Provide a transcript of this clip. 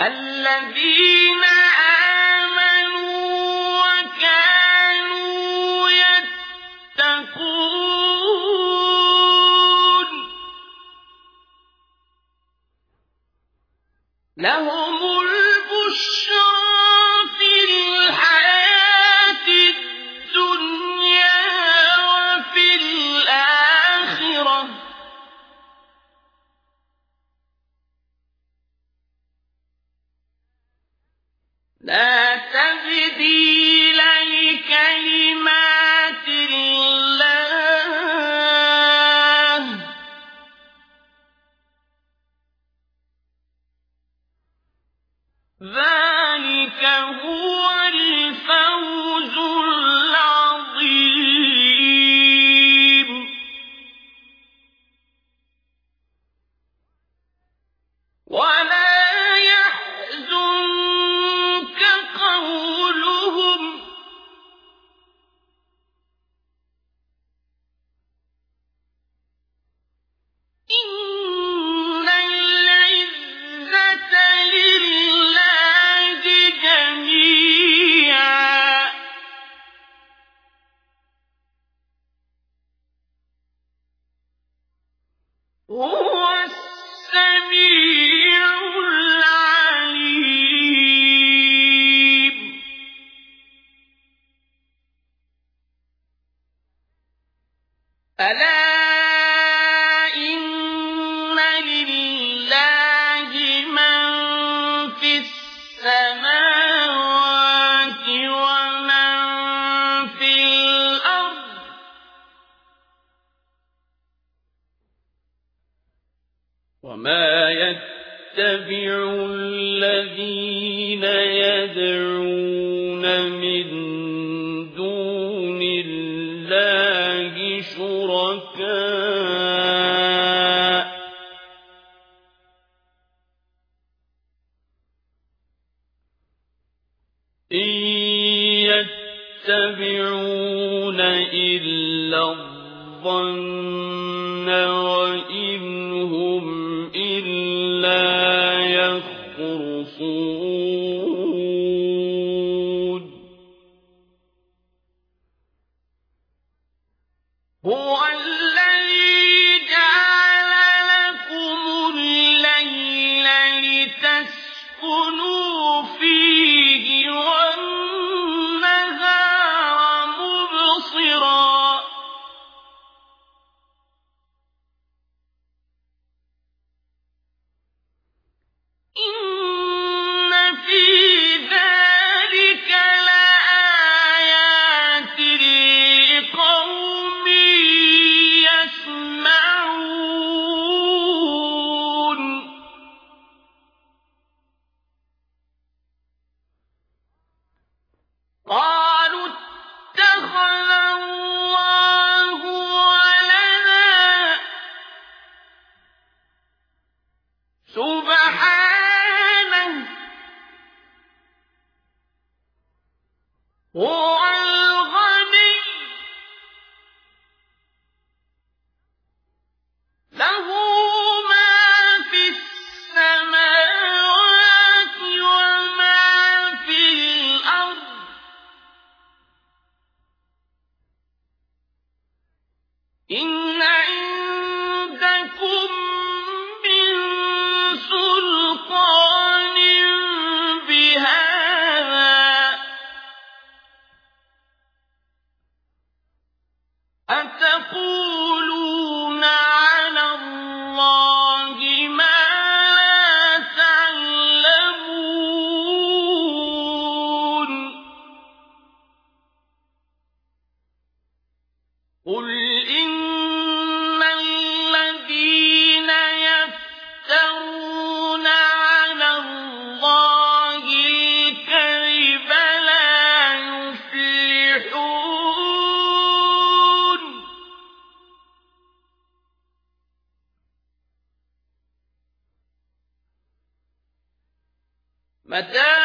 الذين آمنوا وكانوا يتقون. لهم ذلك هو ألا إن لله من في السماوات ومن في الأرض وما يتبع الذين يدعون إن يتبعون إلا الظن وإن هم إلا يخرصون. هو سبحانه قل إن الذين يفترون على الله الكذب لا يفلحون متاع